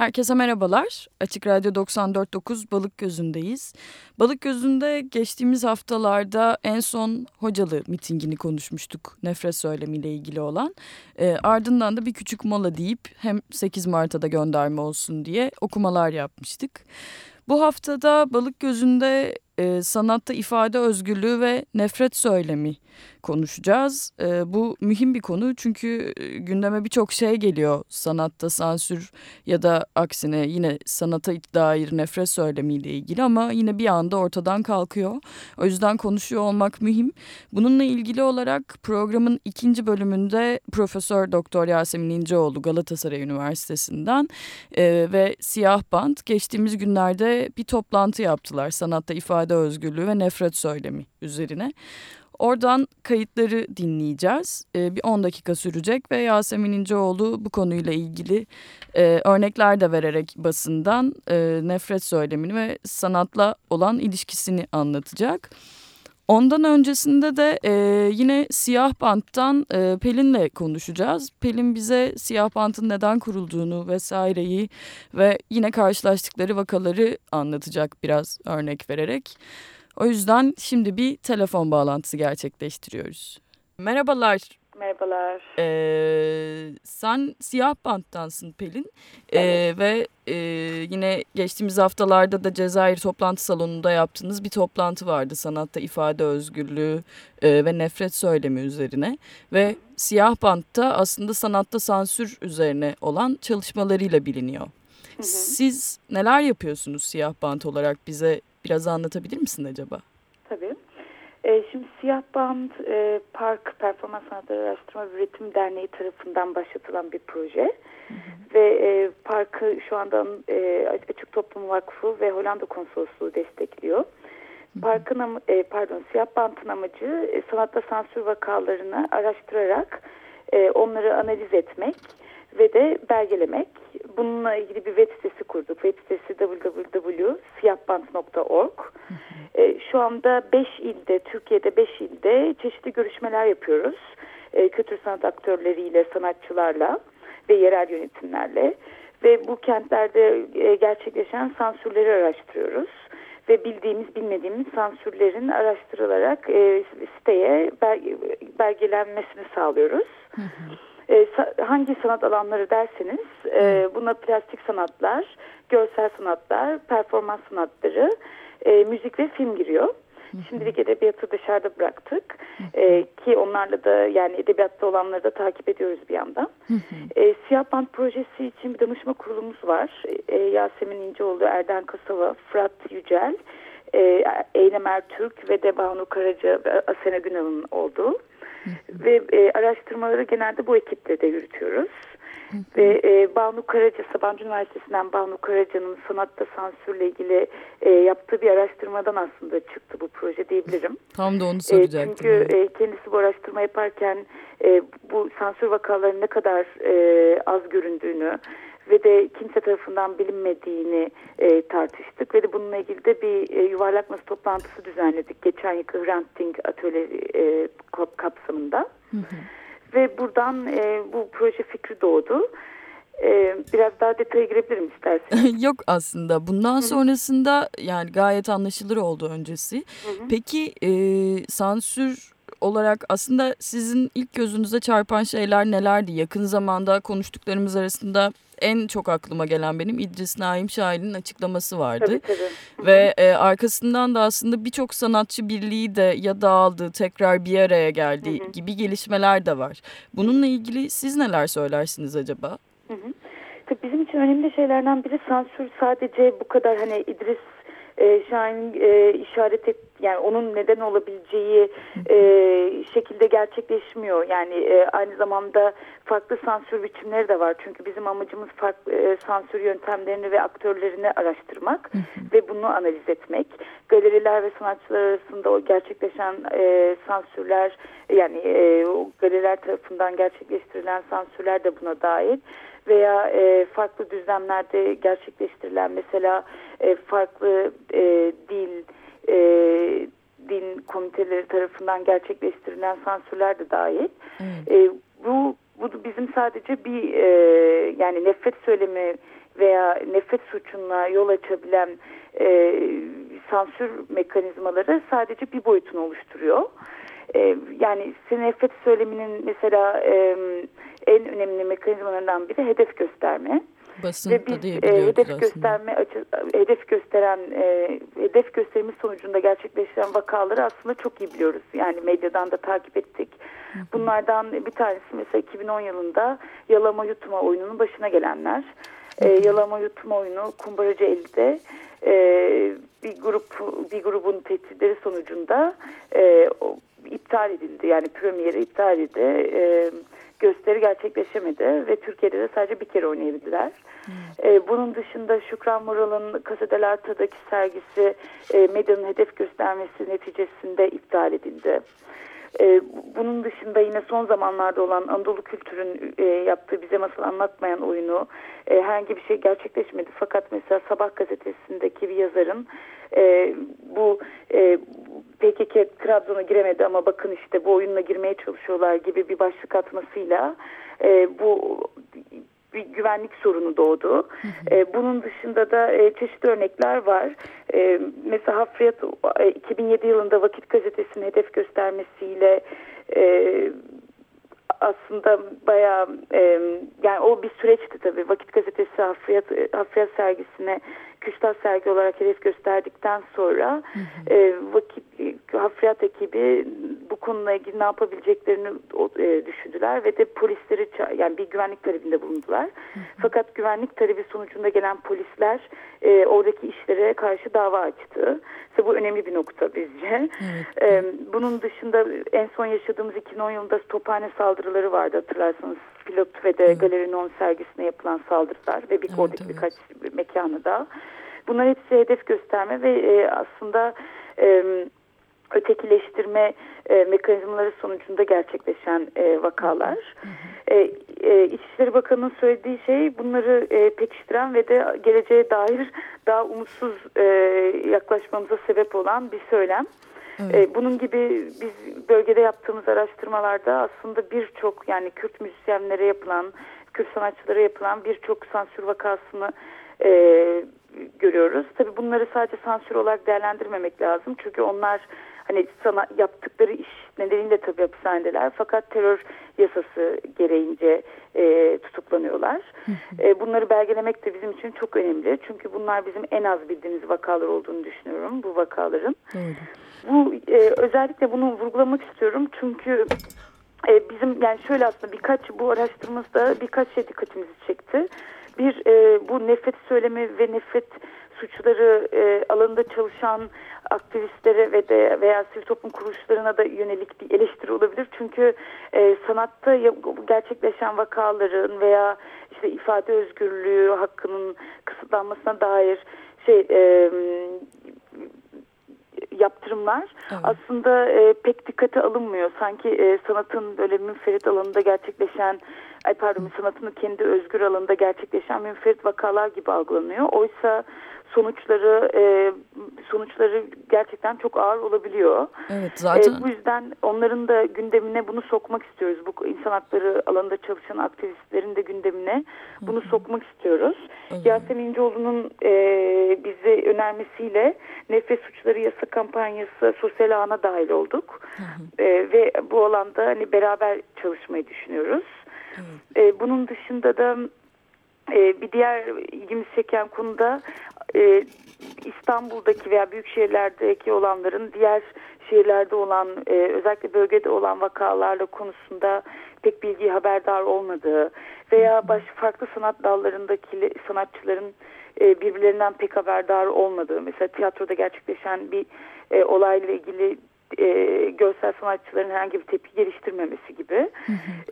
Herkese merhabalar. Açık Radyo 94.9 Balık Gözü'ndeyiz. Balık Gözü'nde geçtiğimiz haftalarda en son hocalı mitingini konuşmuştuk. Nefret söylemiyle ilgili olan. E, ardından da bir küçük mola deyip hem 8 Mart'a da gönderme olsun diye okumalar yapmıştık. Bu haftada Balık Gözü'nde e, sanatta ifade özgürlüğü ve nefret söylemi konuşacağız. E, bu mühim bir konu çünkü e, gündeme birçok şey geliyor. Sanatta sansür ya da aksine yine sanata dair nefret söylemiyle ilgili ama yine bir anda ortadan kalkıyor. O yüzden konuşuyor olmak mühim. Bununla ilgili olarak programın ikinci bölümünde Profesör Doktor Yasemin İnceoğlu Galatasaray Üniversitesi'nden e, ve Siyah Band geçtiğimiz günlerde bir toplantı yaptılar. Sanatta ifade özgürlüğü ve nefret söylemi üzerine. Oradan kayıtları dinleyeceğiz. Ee, bir 10 dakika sürecek ve Yasemin İnceoğlu bu konuyla ilgili e, örnekler de vererek basından e, nefret söylemini ve sanatla olan ilişkisini anlatacak. Ondan öncesinde de e, yine Siyah Bant'tan e, Pelin'le konuşacağız. Pelin bize Siyah Bant'ın neden kurulduğunu vesaireyi ve yine karşılaştıkları vakaları anlatacak biraz örnek vererek. O yüzden şimdi bir telefon bağlantısı gerçekleştiriyoruz. Merhabalar. Merhabalar. Ee, sen Siyah Bant'tansın Pelin. Ee, evet. Ve e, yine geçtiğimiz haftalarda da Cezayir toplantı salonunda yaptığınız bir toplantı vardı. Sanatta ifade özgürlüğü e, ve nefret söylemi üzerine. Ve Siyah Bant'ta aslında sanatta sansür üzerine olan çalışmalarıyla biliniyor. Hı hı. Siz neler yapıyorsunuz Siyah Bant olarak bize biraz anlatabilir misin acaba? Tabii. E, şimdi Siyah Band e, Park Performans Sanatları Araştırma ve Üretim Derneği tarafından başlatılan bir proje. Hı hı. Ve e, parkı şu anda e, Açık Toplum Vakfı ve Hollanda Konsolosluğu destekliyor. Hı. Parkın e, pardon Siyah Band'ın amacı e, sanatta sansür vakalarını araştırarak e, onları analiz etmek ve de belgelemek. Bununla ilgili bir web sitesi kurduk. Web sitesi www.siyahband.org. E, şu anda 5 ilde, Türkiye'de 5 ilde çeşitli görüşmeler yapıyoruz. E, kültür sanat aktörleriyle, sanatçılarla ve yerel yönetimlerle. Ve bu kentlerde e, gerçekleşen sansürleri araştırıyoruz. Ve bildiğimiz, bilmediğimiz sansürlerin araştırılarak e, siteye belgelenmesini sağlıyoruz. Hı hı. E, hangi sanat alanları derseniz e, buna plastik sanatlar, görsel sanatlar, performans sanatları, e, müzik ve film giriyor. Şimdilik edebiyatı dışarıda bıraktık e, ki onlarla da yani edebiyatta olanları da takip ediyoruz bir yandan. e, Siyah Band projesi için bir danışma kurulumuz var. E, Yasemin İnceoğlu, Erden Kasava, Fırat Yücel, e, Eylem Ertürk ve de Banu Karaca ve Asena Günal'ın olduğu. Ve e, araştırmaları genelde bu ekiple de yürütüyoruz. Ve e, Banu Karaca, Sabancı Üniversitesi'nden Banu Karaca'nın sanatta sansürle ilgili e, yaptığı bir araştırmadan aslında çıktı bu proje diyebilirim. Tam da onu soracaktım. E, çünkü e, kendisi bu araştırma yaparken e, bu sansür vakalarının ne kadar e, az göründüğünü ve de kimse tarafından bilinmediğini e, tartıştık ve de bununla ilgili de bir e, yuvarlak masa toplantısı düzenledik geçen yıl Hrant Dink atölye e, kapsamında. Hı hı. Ve buradan e, bu proje fikri doğdu. Ee, biraz daha detaya girebilirim isterseniz. Yok aslında. Bundan sonrasında yani gayet anlaşılır oldu öncesi. Peki e, sansür olarak aslında sizin ilk gözünüze çarpan şeyler nelerdi? Yakın zamanda konuştuklarımız arasında en çok aklıma gelen benim İdris Naim Şahin'in açıklaması vardı. Tabii, tabii. Ve e, arkasından da aslında birçok sanatçı birliği de ya dağıldı, tekrar bir araya geldi hı hı. gibi gelişmeler de var. Bununla ilgili siz neler söylersiniz acaba? Hı hı. bizim için önemli şeylerden biri sansür sadece bu kadar hani İdris e, Şahin e, işaret et yani onun neden olabileceği e, şekilde gerçekleşmiyor. Yani e, aynı zamanda farklı sansür biçimleri de var. Çünkü bizim amacımız farklı e, sansür yöntemlerini ve aktörlerini araştırmak ve bunu analiz etmek. Galeriler ve sanatçılar arasında o gerçekleşen e, sansürler yani e, o galeriler tarafından gerçekleştirilen sansürler de buna dahil veya e, farklı düzlemlerde gerçekleştirilen mesela e, farklı e, dil, e, din komiteleri tarafından gerçekleştirilen sansürler de dahil. Evet. E, bu bu bizim sadece bir e, yani nefret söylemi veya nefret suçuna yol açabilen e, sansür mekanizmaları sadece bir boyutunu oluşturuyor. E, yani nefret söyleminin mesela e, en önemli mekanizmalarından biri hedef gösterme. Basın Ve biz e, hedef aslında. gösterme açı, hedef gösteren e, hedef gösterimi sonucunda gerçekleşen vakaları aslında çok iyi biliyoruz. Yani medyadan da takip ettik. Bunlardan bir tanesi mesela 2010 yılında yalama yutma oyununun başına gelenler. E, yalama yutma oyunu Kumbaracı 50'de e, bir grup bir grubun tehditleri sonucunda e, iptal edildi. Yani premieri iptal edildi. E, gösteri gerçekleşemedi ve Türkiye'de de sadece bir kere oynayabildiler. Hmm. E, bunun dışında Şükran Moral'ın Kasadeler Tadaki sergisi e, medyanın hedef göstermesi neticesinde iptal edildi. E, bunun dışında yine son zamanlarda olan Anadolu Kültür'ün e, yaptığı bize masal anlatmayan oyunu e, herhangi bir şey gerçekleşmedi. Fakat mesela Sabah gazetesindeki bir yazarın e, bu e, PKK Trabzon'a giremedi ama bakın işte bu oyunla girmeye çalışıyorlar gibi bir başlık atmasıyla bu bir güvenlik sorunu doğdu. E, bunun dışında da e, çeşitli örnekler var. E, mesela Hafriyat e, 2007 yılında Vakit Gazetesi'nin hedef göstermesiyle e, aslında bayağı e, yani o bir süreçti tabii. Vakit Gazetesi Hafriyat, Hafriyat sergisine Küstah sergi olarak hedef gösterdikten sonra hı hı. E, vakit hafriyat ekibi bu konuyla ilgili ne yapabileceklerini e, düşündüler ve de polisleri yani bir güvenlik talebinde bulundular. Hı hı. Fakat güvenlik talebi sonucunda gelen polisler e, oradaki işlere karşı dava açtı. İşte bu önemli bir nokta bizce. Evet. E, bunun dışında en son yaşadığımız 2010 yılında tophane saldırıları vardı hatırlarsanız. Pilot ve de evet. Galeri Non sergisine yapılan saldırılar ve bir evet, oradaki evet. birkaç mekanı da. Bunlar hepsi hedef gösterme ve e, aslında e, ötekileştirme e, mekanizmaları sonucunda gerçekleşen e, vakalar. E, e, İçişleri Bakanı'nın söylediği şey bunları e, pekiştiren ve de geleceğe dair daha umutsuz e, yaklaşmamıza sebep olan bir söylem. Evet. E, bunun gibi biz bölgede yaptığımız araştırmalarda aslında birçok yani Kürt müzisyenlere yapılan, Kürt sanatçılara yapılan birçok sansür vakasını e, görüyoruz. Tabii bunları sadece sansür olarak değerlendirmemek lazım. Çünkü onlar hani sana yaptıkları iş nedeniyle tabii hapishanedeler. Fakat terör yasası gereğince e, tutuklanıyorlar. e, bunları belgelemek de bizim için çok önemli. Çünkü bunlar bizim en az bildiğimiz vakalar olduğunu düşünüyorum bu vakaların. Bu e, özellikle bunu vurgulamak istiyorum çünkü e, bizim yani şöyle aslında birkaç bu araştırmamızda birkaç şey dikkatimizi çekti. Bir e, bu nefret söylemi ve nefret suçları e, alanında çalışan aktivistlere ve de veya sivil toplum kuruluşlarına da yönelik bir eleştiri olabilir. Çünkü e, sanatta gerçekleşen vakaların veya işte ifade özgürlüğü hakkının kısıtlanmasına dair şey e, yaptırımlar evet. aslında e, pek dikkate alınmıyor. Sanki e, sanatın böyle münferit alanında gerçekleşen ay pardon sanatın kendi özgür alanında gerçekleşen münferit vakalar gibi algılanıyor. Oysa sonuçları e, sonuçları gerçekten çok ağır olabiliyor. Evet zaten. E, bu yüzden onların da gündemine bunu sokmak istiyoruz. Bu insan hakları alanında çalışan aktivistlerin de gündemine bunu Hı -hı. sokmak istiyoruz. -hı. Yasemin İnceoğlu'nun e, bize önermesiyle nefret suçları yasa kampanyası sosyal ağına dahil olduk. -hı. E, ve bu alanda hani beraber çalışmayı düşünüyoruz. -hı. E, bunun dışında da e, bir diğer ilgimizi çeken konuda e, İstanbul'daki veya büyük şehirlerdeki olanların diğer şehirlerde olan e, özellikle bölgede olan vakalarla konusunda pek bilgi haberdar olmadığı veya baş farklı sanat dallarındaki sanatçıların e, birbirlerinden pek haberdar olmadığı mesela tiyatroda gerçekleşen bir e, olayla ilgili e, görsel sanatçıların herhangi bir tepki geliştirmemesi gibi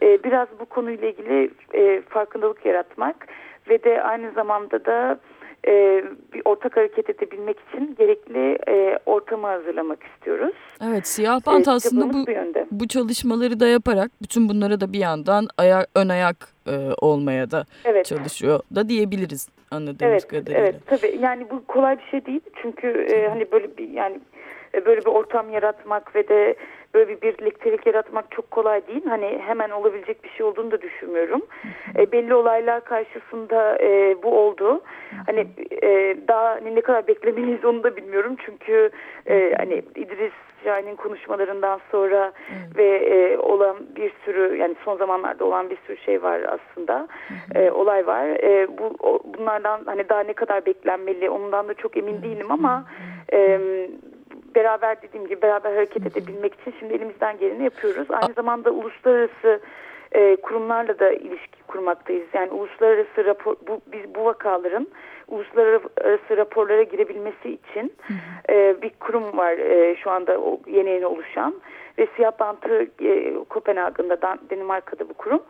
E, biraz bu konuyla ilgili e, farkındalık yaratmak ve de aynı zamanda da e, bir ortak hareket edebilmek için gerekli e, ortamı hazırlamak istiyoruz. Evet siyah bant e, aslında bu, bu, bu çalışmaları da yaparak bütün bunlara da bir yandan aya, ön ayak e, olmaya da evet. çalışıyor da diyebiliriz anladığımız evet, kadarıyla. Evet tabii yani bu kolay bir şey değil çünkü e, hani böyle bir yani böyle bir ortam yaratmak ve de böyle bir birliktelik yaratmak çok kolay değil. Hani hemen olabilecek bir şey olduğunu da düşünmüyorum. E, belli olaylar karşısında e, bu oldu. Hani e, daha hani ne kadar beklemeliyiz onu da bilmiyorum. Çünkü e, hani İdris Şahin'in konuşmalarından sonra ve e, olan bir sürü yani son zamanlarda olan bir sürü şey var aslında. E, olay var. E, bu o, bunlardan hani daha ne kadar beklenmeli ondan da çok emin değilim ama e, beraber dediğim gibi beraber hareket edebilmek için şimdi elimizden geleni yapıyoruz. Aynı zamanda uluslararası e, kurumlarla da ilişki kurmaktayız. Yani uluslararası rapor bu biz bu vakaların uluslararası raporlara girebilmesi için e, bir kurum var e, şu anda o yeni yeni oluşan ve siyah bantı e, Kopenhag'ında Danimarka'da bu kurum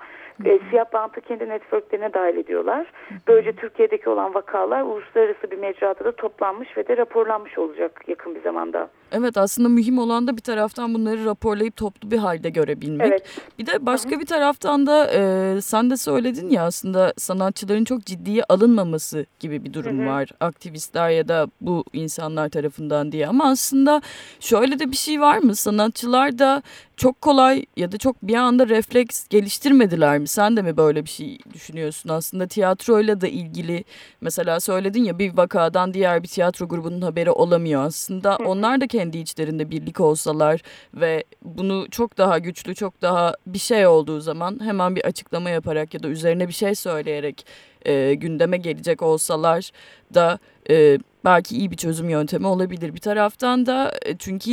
e, siyah bantı kendi networklerine dahil ediyorlar. Böylece Türkiye'deki olan vakalar uluslararası bir mecrada da toplanmış ve de raporlanmış olacak yakın bir zamanda. Evet aslında mühim olan da bir taraftan bunları raporlayıp toplu bir halde görebilmek. Evet. Bir de başka bir taraftan da e, sen de söyledin ya aslında sanatçıların çok ciddiye alınmaması gibi bir durum Hı-hı. var. Aktivistler ya da bu insanlar tarafından diye ama aslında şöyle de bir şey var mı? Sanatçılar da çok kolay ya da çok bir anda refleks geliştirmediler mi? Sen de mi böyle bir şey düşünüyorsun? Aslında tiyatroyla da ilgili mesela söyledin ya bir vakadan diğer bir tiyatro grubunun haberi olamıyor. Aslında onlar da kendi içlerinde birlik olsalar ve bunu çok daha güçlü, çok daha bir şey olduğu zaman hemen bir açıklama yaparak ya da üzerine bir şey söyleyerek e, gündeme gelecek olsalar da e, belki iyi bir çözüm yöntemi olabilir. Bir taraftan da e, çünkü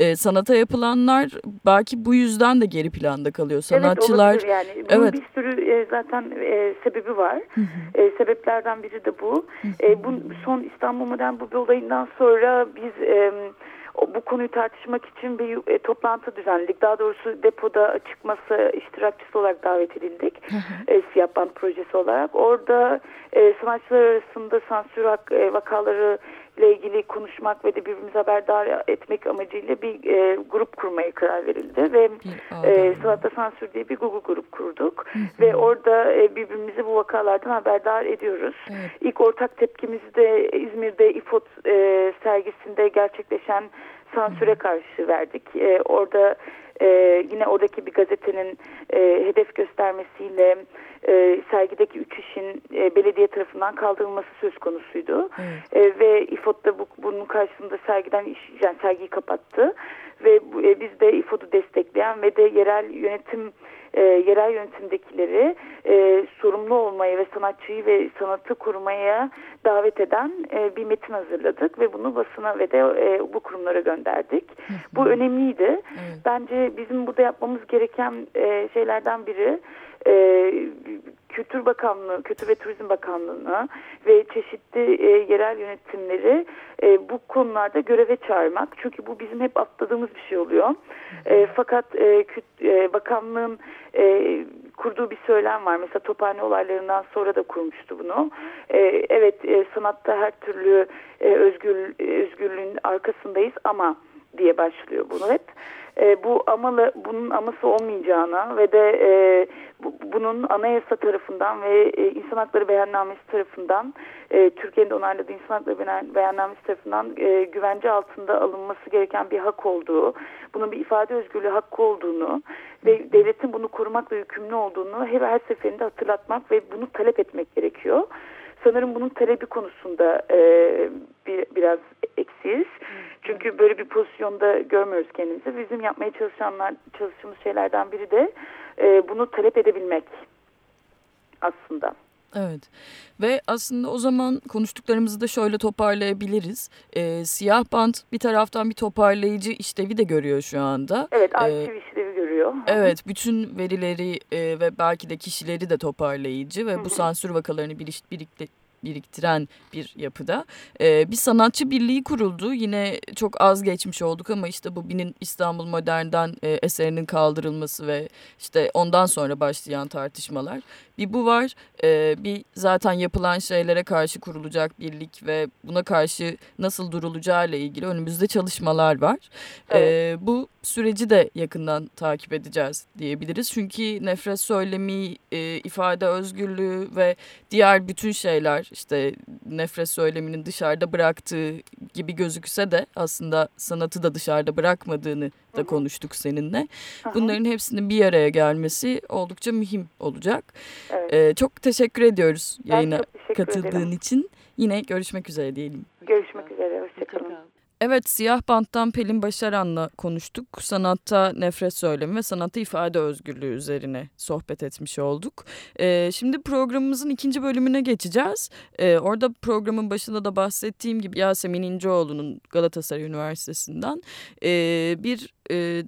e, sanata yapılanlar belki bu yüzden de geri planda kalıyor. Sanatçılar evet, yani. Bunun evet. bir sürü e, zaten e, sebebi var. E, sebeplerden biri de bu. E, bu son İstanbul Modern bu olayından sonra biz e, bu konuyu tartışmak için bir e, toplantı düzenledik. Daha doğrusu depoda açık masa iştirakçısı olarak davet edildik. e, Siyah Band projesi olarak. Orada e, sanatçılar arasında sansür hak, e, vakaları ile ilgili konuşmak ve de birbirimizi haberdar etmek amacıyla bir e, grup kurmaya karar verildi ve e, Sanatta Sansür diye bir Google grup kurduk ve orada e, birbirimizi bu vakalardan haberdar ediyoruz. Evet. İlk ortak tepkimizi de İzmir'de İFOT e, sergisinde gerçekleşen sansüre karşı verdik. E, orada e, yine oradaki bir gazetenin e, hedef göstermesiyle e, sergideki üç işin e, belediye tarafından kaldırılması söz konusuydu. Evet. E, ve İFOD da bu, bunun karşısında sergiden iş, yani sergiyi kapattı. Ve e, biz de İFOD'u destekleyen ve de yerel yönetim e, yerel yönetimdekileri e, sorumlu olmaya ve sanatçıyı ve sanatı korumaya davet eden e, bir metin hazırladık ve bunu basına ve de e, bu kurumlara gönderdik. Bu önemliydi. Evet. Bence bizim burada yapmamız gereken e, şeylerden biri e, Kültür Bakanlığı, Kültür ve Turizm Bakanlığı'na ve çeşitli e, yerel yönetimleri e, bu konularda göreve çağırmak. Çünkü bu bizim hep atladığımız bir şey oluyor. E, fakat e, küt, e, bakanlığın e, kurduğu bir söylem var. Mesela Tophane olaylarından sonra da kurmuştu bunu. E, evet e, sanatta her türlü e, özgür, özgürlüğün arkasındayız ama diye başlıyor bunu hep. E, bu amalı bunun aması olmayacağına ve de e, bu, bunun anayasa tarafından ve e, insan hakları beyannamesi tarafından e, Türkiye'nin onayladığı insan hakları beyannamesi tarafından e, güvence altında alınması gereken bir hak olduğu, bunun bir ifade özgürlüğü hakkı olduğunu ve devletin bunu korumakla yükümlü olduğunu her, her seferinde hatırlatmak ve bunu talep etmek gerekiyor sanırım bunun talebi konusunda e, bir, biraz eksiyiz. Çünkü böyle bir pozisyonda görmüyoruz kendimizi. Bizim yapmaya çalışanlar, çalıştığımız şeylerden biri de e, bunu talep edebilmek aslında. Evet ve aslında o zaman konuştuklarımızı da şöyle toparlayabiliriz. Ee, siyah bant bir taraftan bir toparlayıcı işlevi de görüyor şu anda. Evet ee, arşiv ee, işlevi görüyor. Evet bütün verileri e, ve belki de kişileri de toparlayıcı ve bu sansür vakalarını bir, birlikte biriktiren bir yapıda. Ee, bir sanatçı birliği kuruldu. Yine çok az geçmiş olduk ama işte bu binin İstanbul Modern'den e, eserinin kaldırılması ve işte ondan sonra başlayan tartışmalar. Bir bu var. Ee, bir zaten yapılan şeylere karşı kurulacak birlik ve buna karşı nasıl durulacağı ile ilgili önümüzde çalışmalar var. Evet. Ee, bu süreci de yakından takip edeceğiz diyebiliriz. Çünkü nefret söylemi, e, ifade özgürlüğü ve diğer bütün şeyler işte nefret söyleminin dışarıda bıraktığı gibi gözükse de aslında sanatı da dışarıda bırakmadığını da konuştuk seninle. Bunların hepsinin bir araya gelmesi oldukça mühim olacak. Evet. Ee, çok teşekkür ediyoruz yayına katıldığın ederim. için. Yine görüşmek üzere diyelim. Görüşmek üzere. Hoşçakalın. Evet Siyah Bant'tan Pelin Başaran'la konuştuk. Sanatta nefret söylemi ve sanatta ifade özgürlüğü üzerine sohbet etmiş olduk. Ee, şimdi programımızın ikinci bölümüne geçeceğiz. Ee, orada programın başında da bahsettiğim gibi Yasemin İnceoğlu'nun Galatasaray Üniversitesi'nden e, bir e,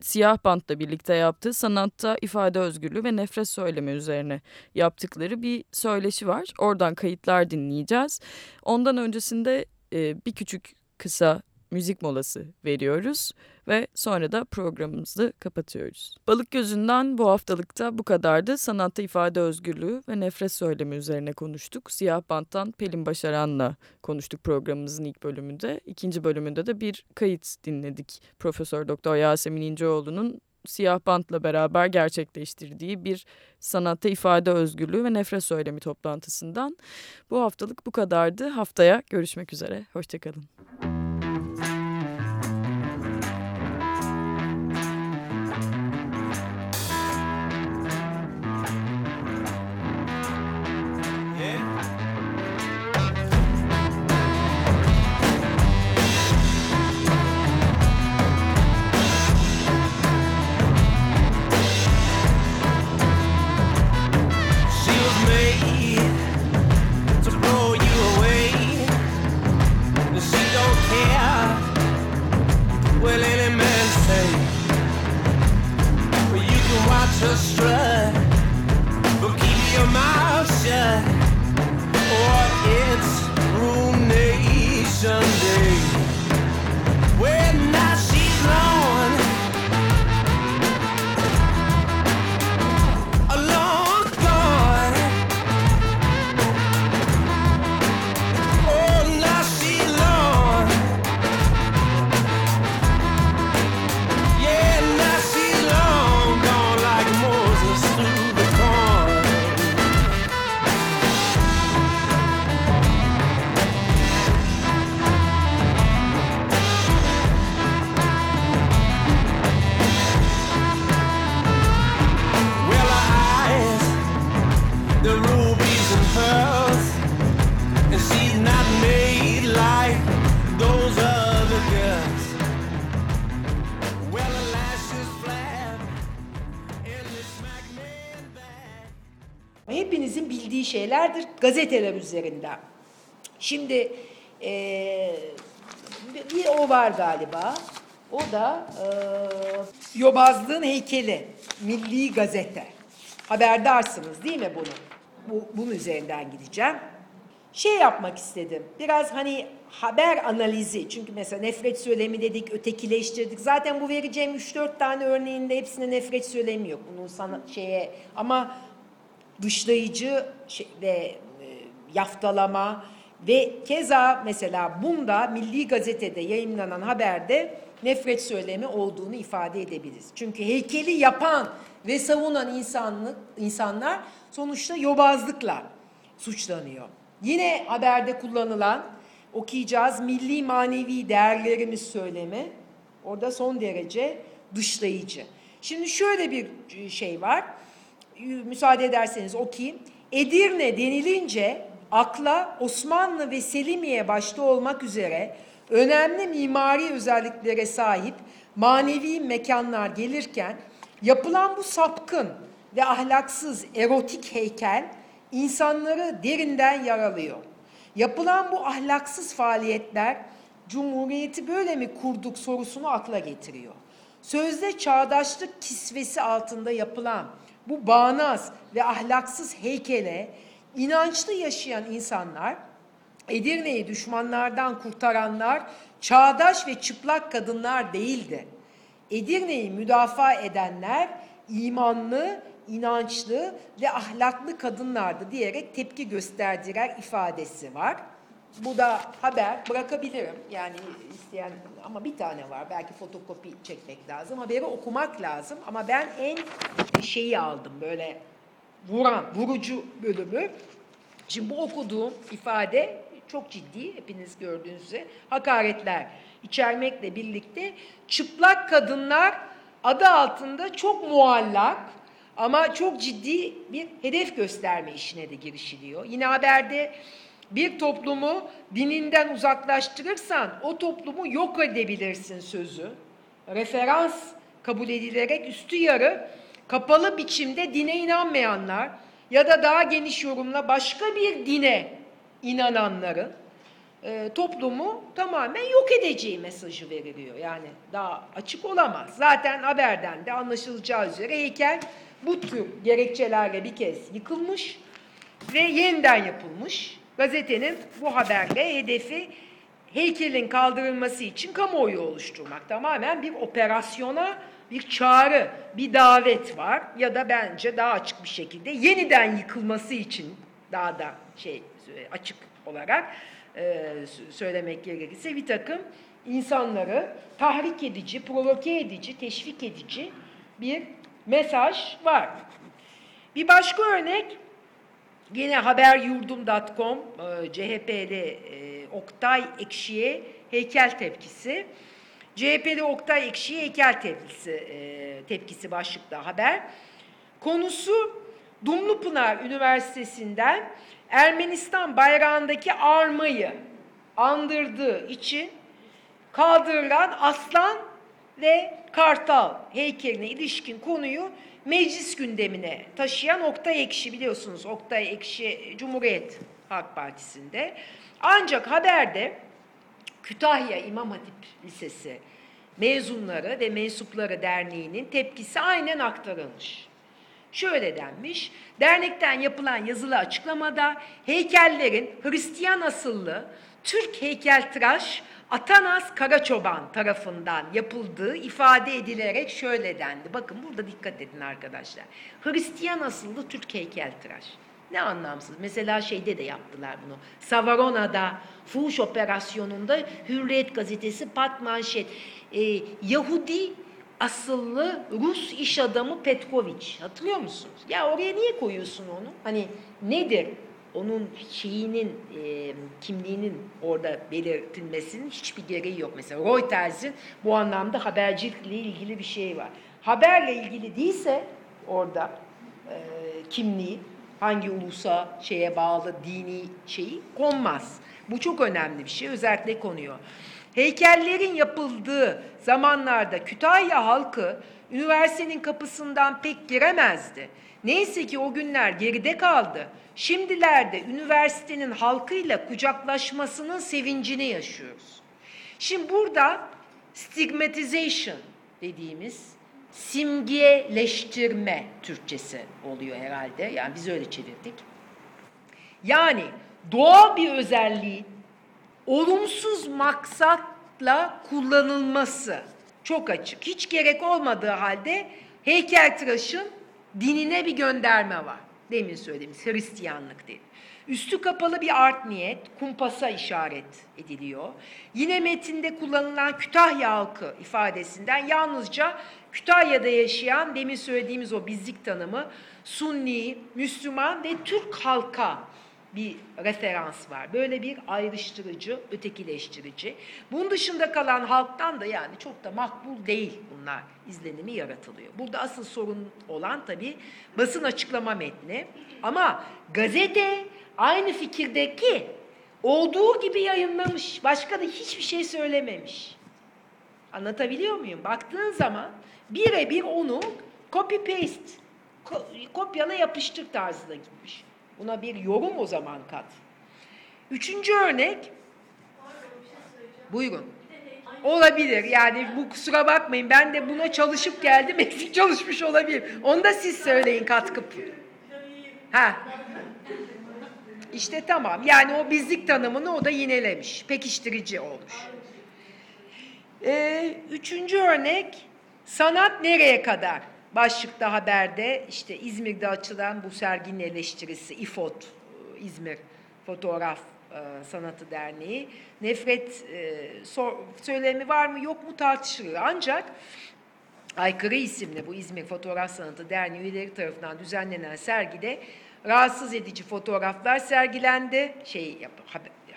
Siyah Bant'la birlikte yaptığı sanatta ifade özgürlüğü ve nefret söylemi üzerine yaptıkları bir söyleşi var. Oradan kayıtlar dinleyeceğiz. Ondan öncesinde e, bir küçük kısa müzik molası veriyoruz ve sonra da programımızı kapatıyoruz. Balık gözünden bu haftalıkta bu kadardı. Sanatta ifade özgürlüğü ve nefret söylemi üzerine konuştuk. Siyah Bant'tan Pelin Başaran'la konuştuk programımızın ilk bölümünde. İkinci bölümünde de bir kayıt dinledik. Profesör Doktor Yasemin İnceoğlu'nun Siyah Bant'la beraber gerçekleştirdiği bir sanatta ifade özgürlüğü ve nefret söylemi toplantısından. Bu haftalık bu kadardı. Haftaya görüşmek üzere. Hoşçakalın. Şeylerdir gazeteler üzerinden. Şimdi e, bir o var galiba. O da e, Yobazlığın heykeli. Milli Gazete. Haberdarsınız değil mi bunu? Bu, bunun üzerinden gideceğim. Şey yapmak istedim. Biraz hani haber analizi. Çünkü mesela nefret söylemi dedik, ötekileştirdik. Zaten bu vereceğim 3-4 tane örneğinde hepsine nefret söylemi yok. Bunun sana şeye ama dışlayıcı şey, ve e, yaftalama ve keza mesela bunda Milli Gazete'de yayınlanan haberde nefret söylemi olduğunu ifade edebiliriz. Çünkü heykeli yapan ve savunan insanlık insanlar sonuçta yobazlıkla suçlanıyor. Yine haberde kullanılan okuyacağız milli manevi değerlerimiz söylemi orada son derece dışlayıcı. Şimdi şöyle bir şey var müsaade ederseniz okuyayım. Edirne denilince akla Osmanlı ve Selimiye başta olmak üzere önemli mimari özelliklere sahip manevi mekanlar gelirken yapılan bu sapkın ve ahlaksız erotik heykel insanları derinden yaralıyor. Yapılan bu ahlaksız faaliyetler Cumhuriyeti böyle mi kurduk sorusunu akla getiriyor. Sözde çağdaşlık kisvesi altında yapılan bu bağnaz ve ahlaksız heykele inançlı yaşayan insanlar, Edirne'yi düşmanlardan kurtaranlar çağdaş ve çıplak kadınlar değildi. Edirne'yi müdafaa edenler imanlı, inançlı ve ahlaklı kadınlardı diyerek tepki gösterdiler ifadesi var. Bu da haber bırakabilirim. Yani isteyen ama bir tane var. Belki fotokopi çekmek lazım. Haberi okumak lazım. Ama ben en şeyi aldım böyle vuran, vurucu bölümü. Şimdi bu okuduğum ifade çok ciddi hepiniz gördüğünüz üzere hakaretler içermekle birlikte çıplak kadınlar adı altında çok muallak ama çok ciddi bir hedef gösterme işine de girişiliyor. Yine haberde bir toplumu dininden uzaklaştırırsan o toplumu yok edebilirsin sözü. Referans kabul edilerek üstü yarı kapalı biçimde dine inanmayanlar ya da daha geniş yorumla başka bir dine inananların e, toplumu tamamen yok edeceği mesajı veriliyor. Yani daha açık olamaz. Zaten haberden de anlaşılacağı üzere heykel bu tür gerekçelerle bir kez yıkılmış ve yeniden yapılmış. Gazetenin bu haberle hedefi heykelin kaldırılması için kamuoyu oluşturmak. Tamamen bir operasyona bir çağrı, bir davet var ya da bence daha açık bir şekilde yeniden yıkılması için daha da şey açık olarak e, söylemek gerekirse bir takım insanları tahrik edici, provoke edici, teşvik edici bir mesaj var. Bir başka örnek yine haberyurdum.com e, CHP'li e, Oktay Ekşi'ye heykel tepkisi. CHP'li Oktay Ekşi'ye heykel tepkisi, e, tepkisi başlıkta haber. Konusu Dumlupınar Üniversitesi'nden Ermenistan bayrağındaki armayı andırdığı için kaldırılan aslan ve kartal heykeline ilişkin konuyu meclis gündemine taşıyan Oktay Ekşi biliyorsunuz Oktay Ekşi Cumhuriyet Halk Partisi'nde. Ancak haberde Kütahya İmam Hatip Lisesi mezunları ve mensupları derneğinin tepkisi aynen aktarılmış. Şöyle denmiş, dernekten yapılan yazılı açıklamada heykellerin Hristiyan asıllı Türk heykeltıraş Atanas Karaçoban tarafından yapıldığı ifade edilerek şöyle dendi. Bakın burada dikkat edin arkadaşlar. Hristiyan asıllı Türk heykeltıraş. Ne anlamsız. Mesela şeyde de yaptılar bunu. Savarona'da fuhuş operasyonunda Hürriyet gazetesi pat manşet. Ee, Yahudi asıllı Rus iş adamı Petkoviç. Hatırlıyor musunuz? Ya oraya niye koyuyorsun onu? Hani nedir? Onun şeyinin, e, kimliğinin orada belirtilmesinin hiçbir gereği yok. Mesela Reuters'in bu anlamda habercilikle ilgili bir şey var. Haberle ilgili değilse orada e, kimliği, hangi ulusa şeye bağlı dini şeyi konmaz. Bu çok önemli bir şey. Özellikle konuyor. Heykellerin yapıldığı zamanlarda Kütahya halkı üniversitenin kapısından pek giremezdi. Neyse ki o günler geride kaldı. Şimdilerde üniversitenin halkıyla kucaklaşmasının sevincini yaşıyoruz. Şimdi burada stigmatization dediğimiz simgeleştirme Türkçesi oluyor herhalde. Yani biz öyle çevirdik. Yani doğal bir özelliğin olumsuz maksatla kullanılması çok açık. Hiç gerek olmadığı halde heykeltıraşın dinine bir gönderme var. Demin söylediğimiz Hristiyanlık dedi. Üstü kapalı bir art niyet, kumpasa işaret ediliyor. Yine metinde kullanılan Kütahya halkı ifadesinden yalnızca Kütahya'da yaşayan demin söylediğimiz o bizlik tanımı Sunni, Müslüman ve Türk halka bir referans var. Böyle bir ayrıştırıcı, ötekileştirici. Bunun dışında kalan halktan da yani çok da makbul değil bunlar izlenimi yaratılıyor. Burada asıl sorun olan tabii basın açıklama metni. Ama gazete aynı fikirdeki olduğu gibi yayınlamış. Başka da hiçbir şey söylememiş. Anlatabiliyor muyum? Baktığın zaman birebir onu copy paste, kopyala yapıştır tarzına gitmiş. Buna bir yorum o zaman kat. Üçüncü örnek. Buyurun. Olabilir. Yani bu kusura bakmayın. Ben de buna çalışıp geldim. Eksik çalışmış olabilir. Onu da siz söyleyin katkı. Ha. İşte tamam. Yani o bizlik tanımını o da yinelemiş. Pekiştirici olmuş. Ee, üçüncü örnek. Sanat nereye kadar? Başlıkta haberde işte İzmir'de açılan bu serginin eleştirisi İFOT, İzmir Fotoğraf e, Sanatı Derneği. Nefret e, söylemi var mı yok mu tartışılır. Ancak Aykırı isimli bu İzmir Fotoğraf Sanatı Derneği üyeleri tarafından düzenlenen sergide rahatsız edici fotoğraflar sergilendi. Şey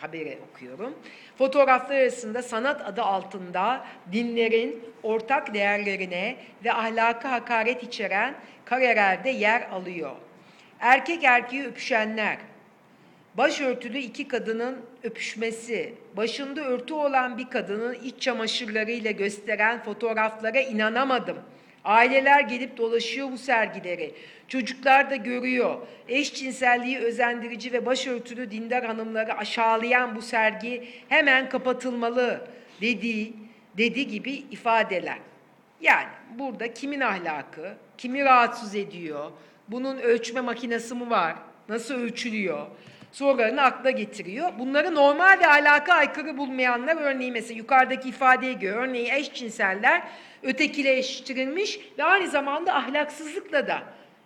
haberi okuyorum. Fotoğraflar arasında sanat adı altında dinlerin ortak değerlerine ve ahlaka hakaret içeren karelerde yer alıyor. Erkek erkeği öpüşenler, başörtülü iki kadının öpüşmesi, başında örtü olan bir kadının iç çamaşırlarıyla gösteren fotoğraflara inanamadım. Aileler gelip dolaşıyor bu sergileri. Çocuklar da görüyor. Eşcinselliği özendirici ve başörtülü dindar hanımları aşağılayan bu sergi hemen kapatılmalı dediği, dedi gibi ifadeler. Yani burada kimin ahlakı, kimi rahatsız ediyor, bunun ölçme makinesi mi var, nasıl ölçülüyor sorularını akla getiriyor. Bunları normal ve alaka aykırı bulmayanlar örneğin mesela yukarıdaki ifadeye göre örneğin eşcinseller ötekileştirilmiş ve aynı zamanda ahlaksızlıkla da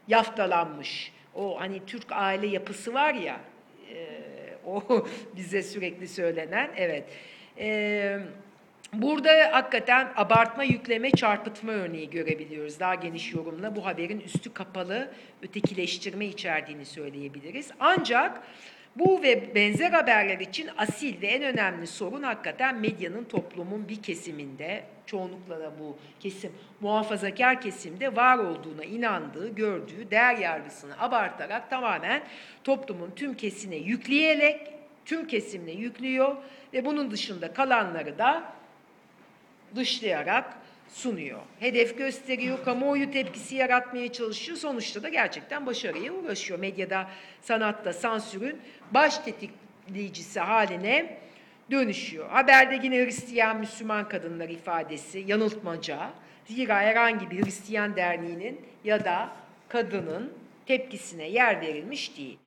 yaftalanmış. O hani Türk aile yapısı var ya e, o bize sürekli söylenen evet. Evet. Burada hakikaten abartma, yükleme, çarpıtma örneği görebiliyoruz. Daha geniş yorumla bu haberin üstü kapalı ötekileştirme içerdiğini söyleyebiliriz. Ancak bu ve benzer haberler için asil ve en önemli sorun hakikaten medyanın toplumun bir kesiminde, çoğunlukla da bu kesim muhafazakar kesimde var olduğuna inandığı, gördüğü değer yargısını abartarak tamamen toplumun tüm kesine yükleyerek tüm kesimine yüklüyor ve bunun dışında kalanları da dışlayarak sunuyor. Hedef gösteriyor, kamuoyu tepkisi yaratmaya çalışıyor. Sonuçta da gerçekten başarıya ulaşıyor. Medyada, sanatta sansürün baş tetikleyicisi haline dönüşüyor. Haberde yine Hristiyan Müslüman kadınlar ifadesi yanıltmaca. Zira herhangi bir Hristiyan derneğinin ya da kadının tepkisine yer verilmiş değil.